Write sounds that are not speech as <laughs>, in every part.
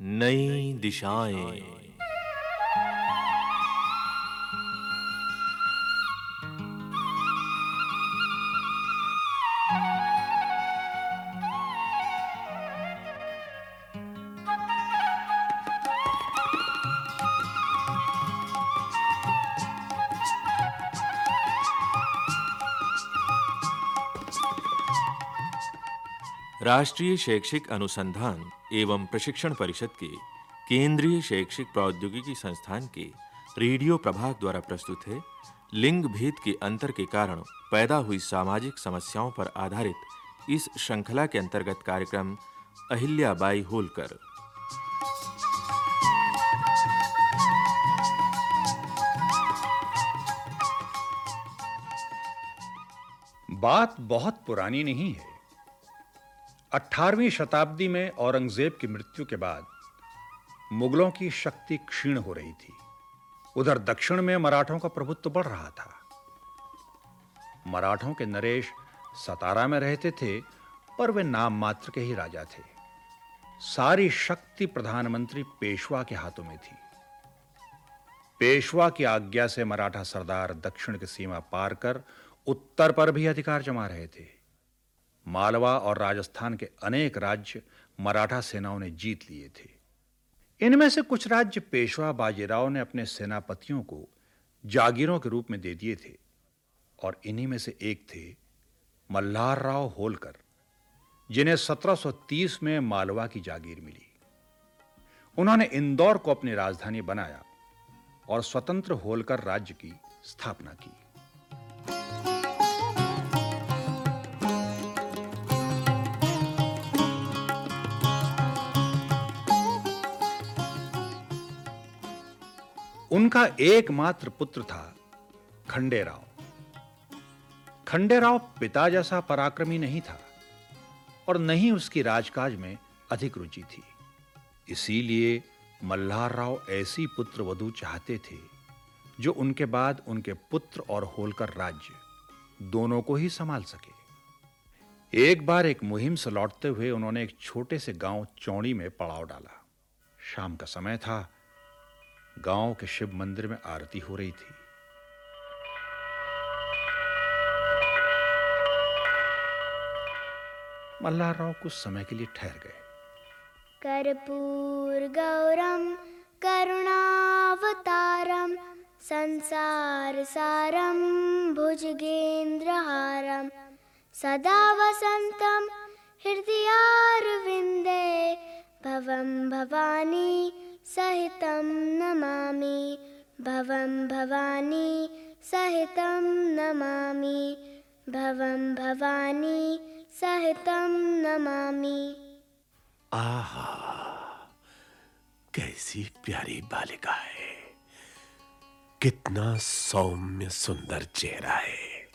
नई दिशाएँ। राष्ट्रीय शैक्षिक अनुसंधान एवं प्रशिक्षण परिषद के केंद्रीय शैक्षिक प्रौद्योगिकी संस्थान के रेडियो प्रभाग द्वारा प्रस्तुत है। लिंग भेद के अंतर के कारण पैदा हुई सामाजिक समस्याओं पर आधारित इस श्रृंखला के अंतर्गत कार्यक्रम अहिल्या बाई होलकर। बात बहुत पुरानी नहीं है। 18वीं शताब्दी में औरंगज़ेब की मृत्यु के बाद मुगलों की शक्ति क्षीण हो रही थी। उधर दक्षिण में मराठों का प्रभुत्व बढ़ रहा था। मराठों के नरेश सतारा में रहते थे, पर वे नाम मात्र के ही राजा थे। सारी शक्ति प्रधानमंत्री पेशवा के हाथों में थी। पेशवा की आज्ञा से मराठा सरदार दक्षिण की सीमा पार कर उत्तर पर भी अधिकार जमा रहे थे। मालवा और राजस्थान के अनेक राज्य मराठा सेनाओं ने जीत लिए थे। इनमें से कुछ राज्य पेशवा बाजीराव ने अपने सेनापतियों को जागीरों के रूप में दे दिए थे और इन्हीं में से एक थे मल्हार राव होलकर, जिन्हें 1730 में मालवा की जागीर मिली। उन्होंने इंदौर को अपनी राजधानी बनाया और स्वतंत्र होलकर राज्य की स्थापना की। उनका एकमात्र पुत्र था खंडेराव। खंडेराव पिता जैसा पराक्रमी नहीं था और नहीं उसकी राजकाज में अधिक रुचि थी। इसीलिए मल्हार राव ऐसी पुत्र वधु चाहते थे, जो उनके बाद उनके पुत्र और होलकर राज्य दोनों को ही संभाल सके। एक बार एक मुहिम से लौटते हुए उन्होंने एक छोटे से गाँव चौड़ी में पड़ाव डाला। शाम का समय था गाँव के शिव मंदिर में आरती हो रही थी। मल्हारराव कुछ समय के लिए ठहर गए। कर्पूर गौरम, करुणावतारम, संसार सारम भुजगेन्द्रहारम सदा वसंतम, हृदयारविंदे भवम भवानी सहितं नमामि भवं भवानी, सहितं नमामि भवं भवानी, सहितं नमामि। आहा, कैसी प्यारी बालिका है। कितना सौम्य सुंदर चेहरा है।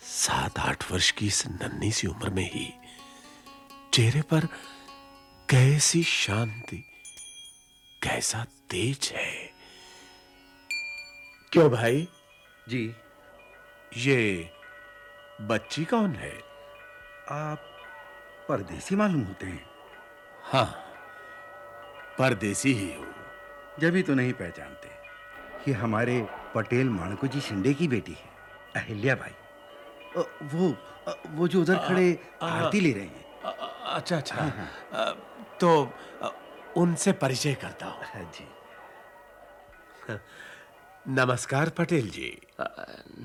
सात आठ वर्ष की इस नन्ही सी उम्र में ही चेहरे पर कैसी शांति कैसा तेज है। क्यों भाई? जी। ये बच्ची कौन है? आप परदेसी मालूम होते हैं। हाँ परदेसी ही हूँ। जब भी तो नहीं पहचानते। ये हमारे पटेल माणको जी शिंदे की बेटी है। अहिल्या भाई। वो वो जो उधर खड़े आरती ले रहे हैं। अच्छा अच्छा। अ, तो अ, उनसे परिचय करता हूँ। हाँ जी। नमस्कार पटेल जी।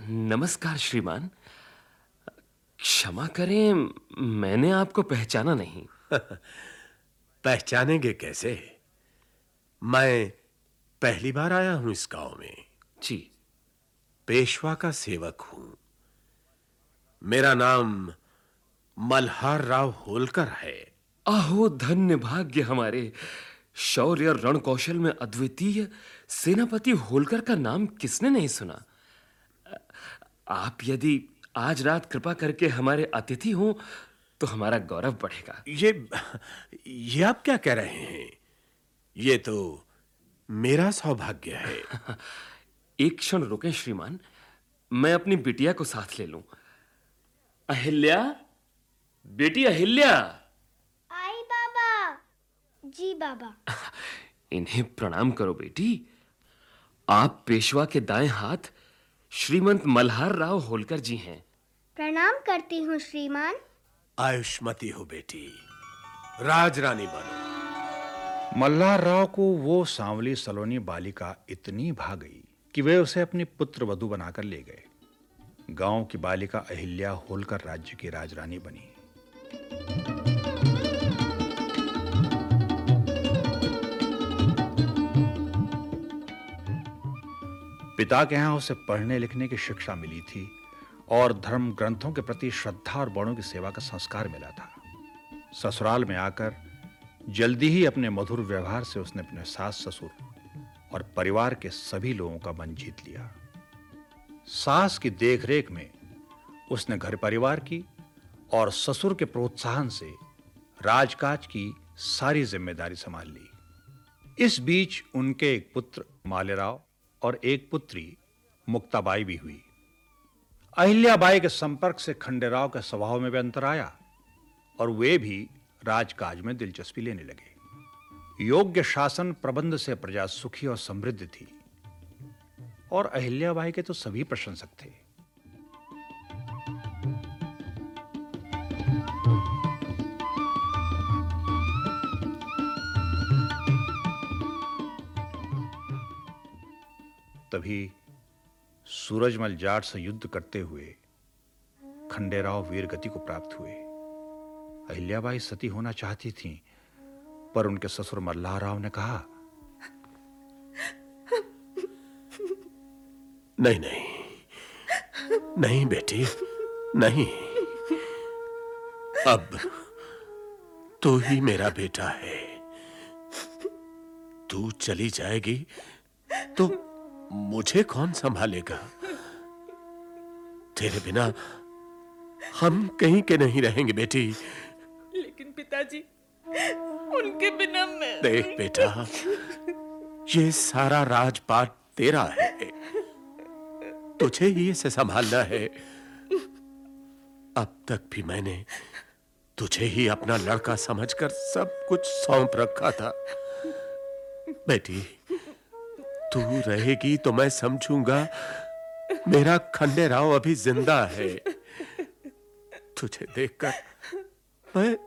नमस्कार श्रीमान। क्षमा करें मैंने आपको पहचाना नहीं। <laughs> पहचानेंगे कैसे? मैं पहली बार आया हूँ इस गाँव में। जी। पेशवा का सेवक हूँ। मेरा नाम मल्हार राव होलकर है। आहो धन्य भाग्य हमारे। शौर्य और रण कौशल में अद्वितीय सेनापति होलकर का नाम किसने नहीं सुना? आप यदि आज रात कृपा करके हमारे अतिथि हो तो हमारा गौरव बढ़ेगा। ये ये आप क्या कह रहे हैं? ये तो मेरा सौभाग्य है। <laughs> एक क्षण रुकें श्रीमान मैं अपनी बिटिया को साथ ले लूँ। अहिल्या? बेटी अहिल्या! जी बाबा। <laughs> इन्हें प्रणाम करो बेटी। आप पेशवा के दाएँ हाथ श्रीमंत मल्हार राव होलकर जी हैं। प्रणाम करती हूँ श्रीमान। आयुष्मती हो बेटी। राज रानी बनो। मल्हार राव को वो सांवली सलोनी बालिका इतनी भा गई कि वे उसे अपनी पुत्र वधु बनाकर ले गए। गाँव की बालिका अहिल्या होलकर राज्य की राजरानी बनी। पिता के यहाँ उसे पढ़ने लिखने की शिक्षा मिली थी और धर्म ग्रंथों के प्रति श्रद्धा और बड़ों की सेवा का संस्कार मिला था। ससुराल में आकर जल्दी ही अपने मधुर व्यवहार से उसने अपने सास ससुर और परिवार के सभी लोगों का मन जीत लिया। सास की देखरेख में उसने घर परिवार की और ससुर के प्रोत्साहन से राजकाज की सारी ज़िम्मेदारी संभाल ली। इस बीच उनके एक पुत्र मालेराव और एक पुत्री, मुक्ताबाई भी हुई। अहिल्याबाई के संपर्क से खंडेराव के स्वभाव में भी अंतर आया और वे भी राजकाज में दिलचस्पी लेने लगे। योग्य शासन प्रबंध से प्रजा सुखी और समृद्ध थी। और अहिल्याबाई के तो सभी प्रशंसक थे। तभी सूरजमल जाट से युद्ध करते हुए खंडेराव वीर गति को प्राप्त हुए। अहिल्याबाई सती होना चाहती थीं, पर उनके ससुर मल्लाह राव ने कहा नहीं नहीं नहीं बेटी नहीं। अब तू ही मेरा बेटा है। तू चली जाएगी तो मुझे कौन संभालेगा? तेरे बिना हम कहीं के नहीं रहेंगे बेटी। लेकिन पिताजी उनके बिना मैं देख बेटा ये सारा राजपाट तेरा है। तुझे ही इसे संभालना है। अब तक भी मैंने तुझे ही अपना लड़का समझकर सब कुछ सौंप रखा था। बेटी तू रहेगी तो मैं समझूँगा। मेरा खंडे राव अभी ज़िंदा है। तुझे देखकर मैं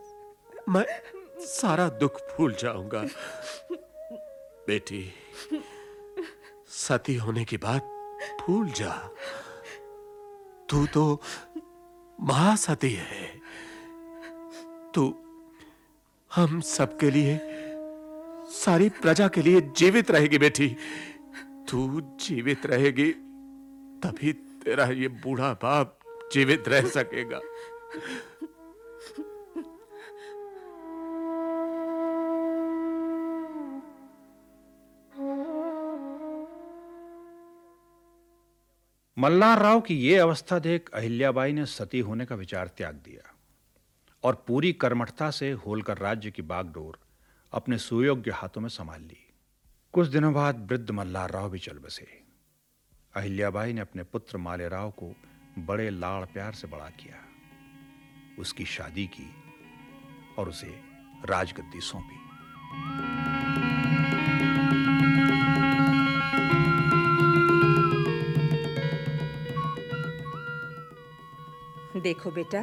मैं सारा दुख भूल जाऊँगा। बेटी, सती होने की बात भूल जा। तू तो महासती है। तू हम सबके लिए, सारी प्रजा के लिए जीवित रहेगी बेटी। तू जीवित रहेगी, तभी तेरा ये बूढ़ा बाप जीवित रह सकेगा। मल्लार राव की यह अवस्था देख अहिल्याबाई ने सती होने का विचार त्याग दिया और पूरी कर्मठता से होलकर राज्य की बागडोर अपने सुयोग्य हाथों में संभाल ली। कुछ दिनों बाद वृद्ध मल्लार राव भी चल बसे। अहिल्याबाई ने अपने पुत्र मालेराव को बड़े लाड़ प्यार से बड़ा किया। उसकी शादी की और उसे राजगद्दी सौंपी। देखो बेटा,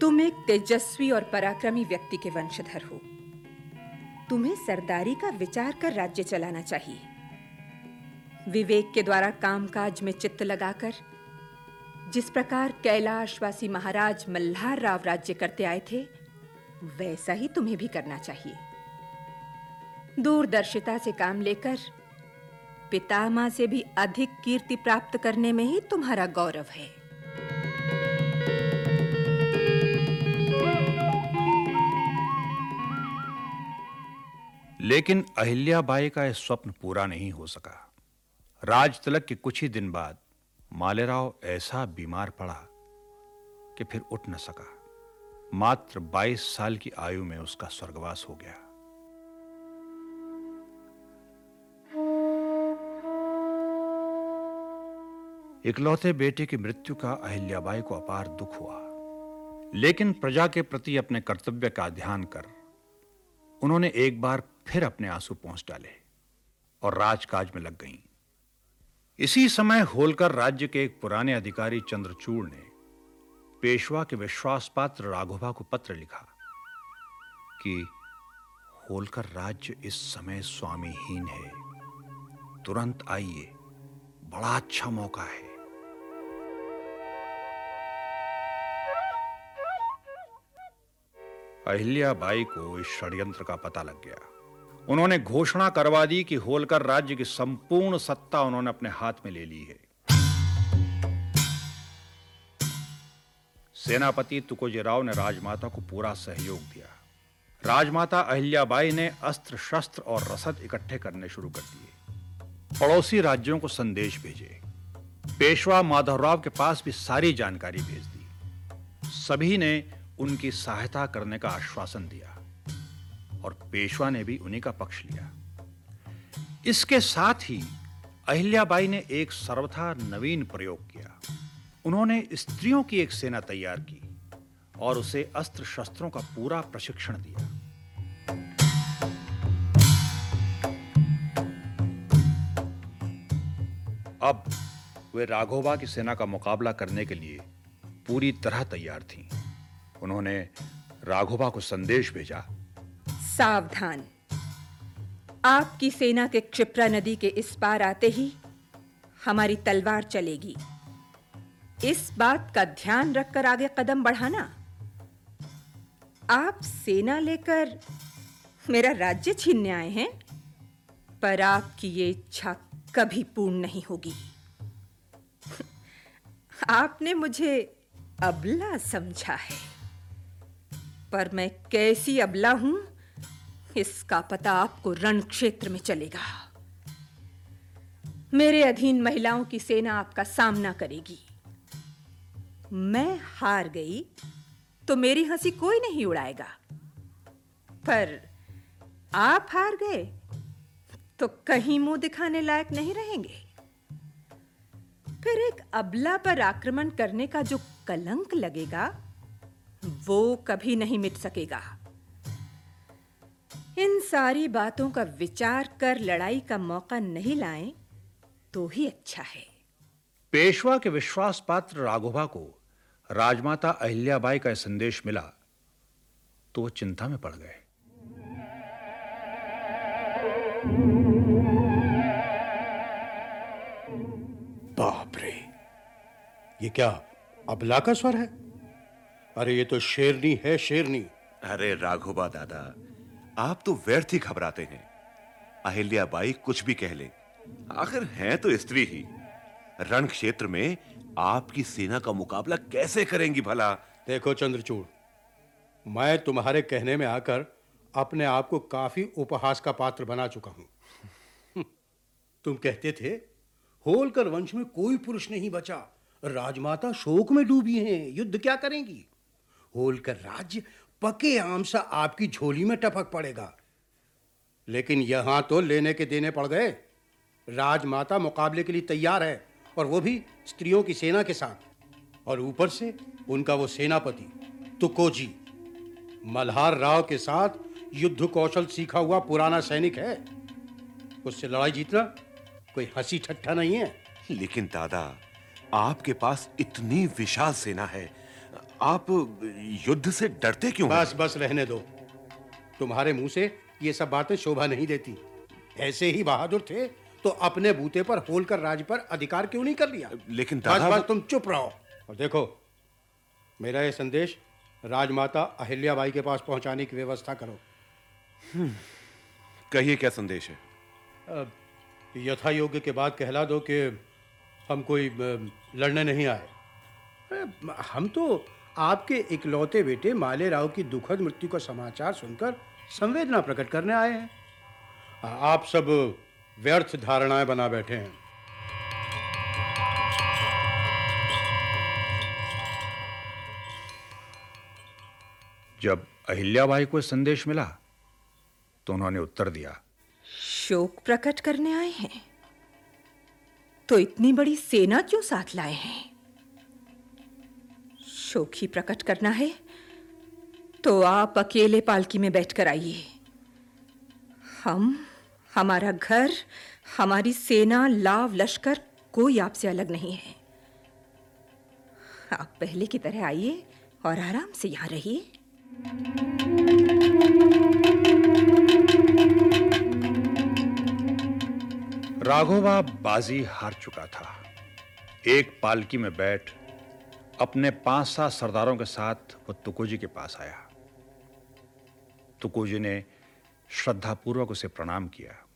तुम एक तेजस्वी और पराक्रमी व्यक्ति के वंशधर हो। तुम्हें सरदारी का विचार कर राज्य चलाना चाहिए। विवेक के द्वारा कामकाज में चित्त लगाकर, जिस प्रकार कैलाशवासी महाराज मल्हार राव राज्य करते आए थे, वैसा ही तुम्हें भी करना चाहिए। दूरदर्शिता से काम लेकर, पितामह से भी अधिक कीर्ति प्राप्त करने में ही तुम्हारा गौरव है। लेकिन अहिल्याबाई का यह स्वप्न पूरा नहीं हो सका। राज तिलक के कुछ ही दिन बाद मालेराव ऐसा बीमार पड़ा कि फिर उठ न सका। मात्र 22 साल की आयु में उसका स्वर्गवास हो गया। इकलौते बेटे की मृत्यु का अहिल्याबाई को अपार दुख हुआ। लेकिन प्रजा के प्रति अपने कर्तव्य का ध्यान कर उन्होंने एक बार फिर अपने आँसू पहुँच डाले और राजकाज में लग गईं। इसी समय होलकर राज्य के एक पुराने अधिकारी चंद्रचूड़ ने पेशवा के विश्वास पात्र राघोबा को पत्र लिखा कि होलकर राज्य इस समय स्वामीहीन है। तुरंत आइए, बड़ा अच्छा मौका है। अहिल्याबाई को इस षड्यंत्र का पता लग गया। उन्होंने घोषणा करवा दी कि होलकर राज्य की संपूर्ण सत्ता उन्होंने अपने हाथ में ले ली है। सेनापति तुकोजीराव ने राजमाता को पूरा सहयोग दिया। राजमाता अहिल्याबाई ने अस्त्र शस्त्र और रसद इकट्ठे करने शुरू कर दिए। पड़ोसी राज्यों को संदेश भेजे। पेशवा माधवराव के पास भी सारी जानकारी भेज दी। सभी ने उनकी सहायता करने का आश्वासन दिया। और पेशवा ने भी उन्हीं का पक्ष लिया। इसके साथ ही अहिल्याबाई ने एक सर्वथा नवीन प्रयोग किया। उन्होंने स्त्रियों की एक सेना तैयार की और उसे अस्त्र शस्त्रों का पूरा प्रशिक्षण दिया। अब वे राघोबा की सेना का मुकाबला करने के लिए पूरी तरह तैयार थीं। उन्होंने राघोबा को संदेश भेजा सावधान। आपकी सेना के क्षिप्रा नदी के इस पार आते ही हमारी तलवार चलेगी। इस बात का ध्यान रखकर आगे कदम बढ़ाना। आप सेना लेकर मेरा राज्य छीनने आए हैं, पर आपकी ये इच्छा कभी पूर्ण नहीं होगी। आपने मुझे अबला समझा है, पर मैं कैसी अबला हूँ? इसका पता आपको रण क्षेत्र में चलेगा। मेरे अधीन महिलाओं की सेना आपका सामना करेगी। मैं हार गई तो मेरी हँसी कोई नहीं उड़ाएगा। पर आप हार गए तो कहीं मुँह दिखाने लायक नहीं रहेंगे। फिर एक अबला पर आक्रमण करने का जो कलंक लगेगा, वो कभी नहीं मिट सकेगा। इन सारी बातों का विचार कर लड़ाई का मौका नहीं लाएँ तो ही अच्छा है। पेशवा के विश्वास पात्र राघोबा को राजमाता अहिल्याबाई का संदेश मिला तो वो चिंता में पड़ गए। बाप रे ये क्या अबला का स्वर है? अरे ये तो शेरनी है शेरनी। अरे राघोबा दादा आप तो व्यर्थ ही घबराते हैं। अहिल्याबाई कुछ भी कह ले। आखिर हैं तो स्त्री ही। रण क्षेत्र में आपकी सेना का मुकाबला कैसे करेंगी भला? देखो चंद्रचूड़, मैं तुम्हारे कहने में आकर अपने आप को काफ़ी उपहास का पात्र बना चुका हूँ। <laughs> तुम कहते थे, होलकर वंश में कोई पुरुष नहीं बचा। राजमाता शोक में डूबी हैं, युद्ध क्या करेंगी? होलकर राज्य पके आम सा आपकी झोली में टपक पड़ेगा। लेकिन यहाँ तो लेने के देने पड़ गए। राजमाता मुकाबले के लिए तैयार है और वो भी स्त्रियों की सेना के साथ। और ऊपर से उनका वो सेनापति, तुकोजी, मल्हार राव के साथ युद्ध कौशल सीखा हुआ पुराना सैनिक है। उससे लड़ाई जीतना कोई हँसी ठट्ठा नहीं है। लेकिन दादा, आपके पास इतनी विशाल सेना है आप युद्ध से डरते क्यों बस बस रहने दो। तुम्हारे मुँह से ये सब बातें शोभा नहीं देती। ऐसे ही बहादुर थे तो अपने बूते पर होलकर राज पर अधिकार क्यों नहीं कर लिया? लेकिन बस दादा बस वो- तुम चुप रहो। और देखो मेरा ये संदेश राजमाता अहिल्याबाई के पास पहुँचाने की व्यवस्था करो। कहिए क्या संदेश है? यथा योग्य के बाद कहला दो कि हम कोई लड़ने नहीं आए। हम तो आपके इकलौते बेटे माले राव की दुखद मृत्यु का समाचार सुनकर संवेदना प्रकट करने आए हैं। आप सब व्यर्थ धारणाएँ बना बैठे हैं। जब अहिल्याबाई को संदेश मिला तो उन्होंने उत्तर दिया। शोक प्रकट करने आए हैं। तो इतनी बड़ी सेना क्यों साथ लाए हैं? शोक ही प्रकट करना है तो आप अकेले पालकी में बैठकर आइए। हम, हमारा घर, हमारी सेना, लाव, लश्कर, कोई आपसे अलग नहीं है। आप पहले की तरह आइए और आराम से यहाँ रहिए। राघोबा बाजी हार चुका था। एक पालकी में बैठ अपने पाँच सात सरदारों के साथ वो तुकोजी के पास आया। तुकोजी ने श्रद्धापूर्वक उसे प्रणाम किया।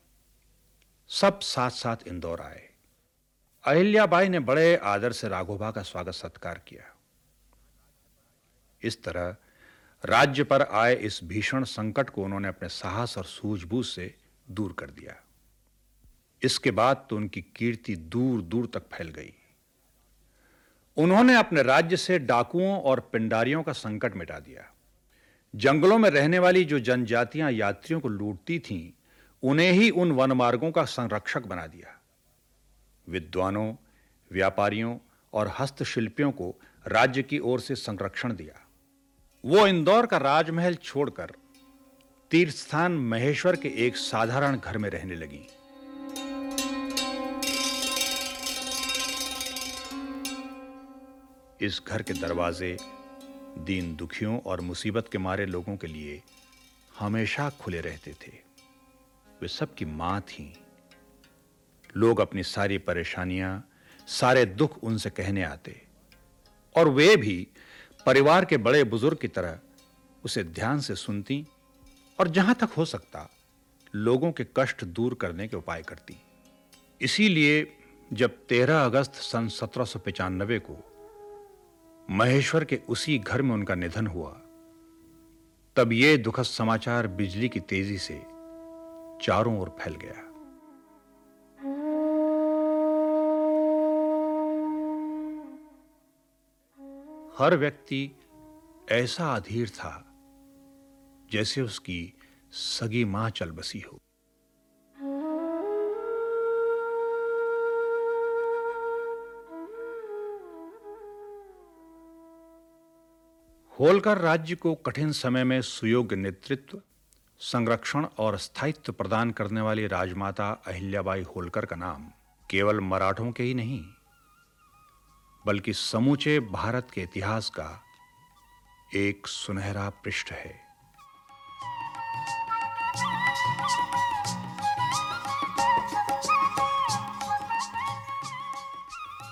सब साथ साथ इंदौर आए। अहिल्याबाई ने बड़े आदर से राघोबा का स्वागत सत्कार किया। इस तरह राज्य पर आए इस भीषण संकट को उन्होंने अपने साहस और सूझबूझ से दूर कर दिया। इसके बाद तो उनकी कीर्ति दूर दूर तक फैल गई। उन्होंने अपने राज्य से डाकुओं और पिंडारियों का संकट मिटा दिया। जंगलों में रहने वाली जो जनजातियाँ यात्रियों को लूटती थीं, उन्हें ही उन वन मार्गों का संरक्षक बना दिया। विद्वानों, व्यापारियों और हस्तशिल्पियों को राज्य की ओर से संरक्षण दिया। वो इंदौर का राजमहल छोड़कर तीर्थ स्थान महेश्वर के एक साधारण घर में रहने लगी। इस घर के दरवाजे, दीन दुखियों और मुसीबत के मारे लोगों के लिए हमेशा खुले रहते थे। वे सबकी माँ थीं लोग अपनी सारी परेशानियाँ, सारे दुख उनसे कहने आते। और वे भी परिवार के बड़े बुज़ुर्ग की तरह उसे ध्यान से सुनती और जहाँ तक हो सकता, लोगों के कष्ट दूर करने के उपाय करती। इसीलिए जब 13 अगस्त सन 1795 को महेश्वर के उसी घर में उनका निधन हुआ। तब यह दुखद समाचार बिजली की तेज़ी से चारों ओर फैल गया। हर व्यक्ति ऐसा अधीर था जैसे उसकी सगी माँ चल बसी हो। होलकर राज्य को कठिन समय में सुयोग्य नेतृत्व, संरक्षण और स्थायित्व प्रदान करने वाली राजमाता अहिल्याबाई होलकर का नाम केवल मराठों के ही नहीं, बल्कि समूचे भारत के इतिहास का एक सुनहरा पृष्ठ है।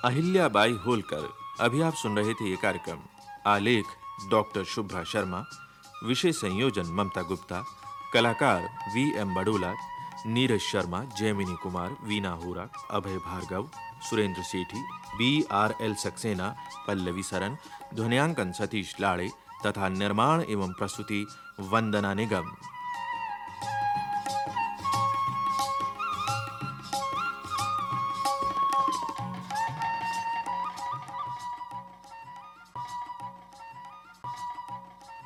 अहिल्याबाई होलकर, अभी आप सुन रहे थे ये कार्यक्रम, आलेख डॉक्टर शुभ्रा शर्मा, विषय संयोजन ममता गुप्ता, कलाकार V M Badola, Neeraj Sharma Jaimini Kumar, Veena Hora, Abhay Bhargava, Surendra Sethi, B R L Saxena, Pallavi Saran, ध्वनियांकन Satish Lade तथा निर्माण एवं प्रस्तुति वंदना निगम।